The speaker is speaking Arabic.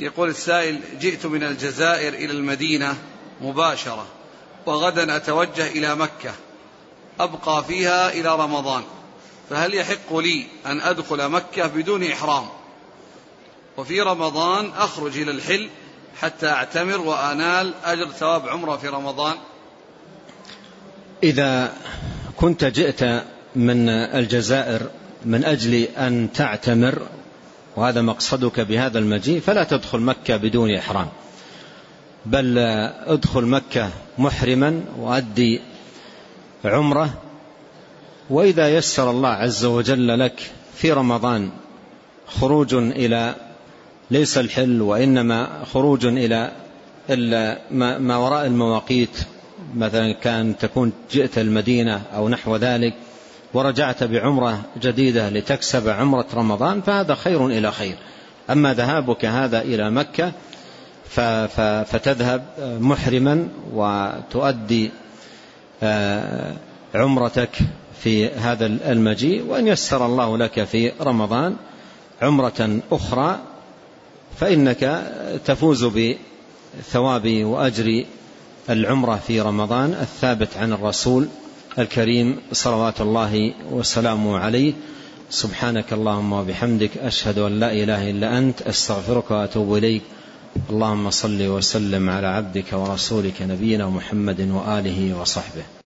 يقول السائل جئت من الجزائر إلى المدينة مباشرة وغدا أتوجه إلى مكة أبقى فيها إلى رمضان فهل يحق لي أن أدخل مكة بدون إحرام؟ وفي رمضان أخرج إلى الحل حتى أعتمر وأنال أجر ثواب عمرة في رمضان. إذا كنت جئت من الجزائر من أجل أن تعتمر وهذا مقصدك بهذا المجيء فلا تدخل مكة بدون إحرام. بل ادخل مكة محرما وأدي عمرة. وإذا يسر الله عز وجل لك في رمضان خروج إلى ليس الحل وإنما خروج إلى ما وراء المواقيت. مثلا كان تكون جئت المدينة أو نحو ذلك. ورجعت بعمرة جديدة لتكسب عمرة رمضان فهذا خير إلى خير. أما ذهابك هذا إلى مكة فتذهب محرما وتؤدي آه، عمرتك في هذا المجيء وإن يسر الله لك في رمضان عمرة أخرى فإنك تفوز بثواب وأجر العمرة في رمضان الثابت عن الرسول الكريم صلوات الله وسلامه عليه. سبحانك اللهم وبحمدك أشهد أن لا إله إلا أنت أستغفرك وأتوب إليك. اللهم صل وسلم على عبدك ورسولك نبينا محمد وآله وصحبه.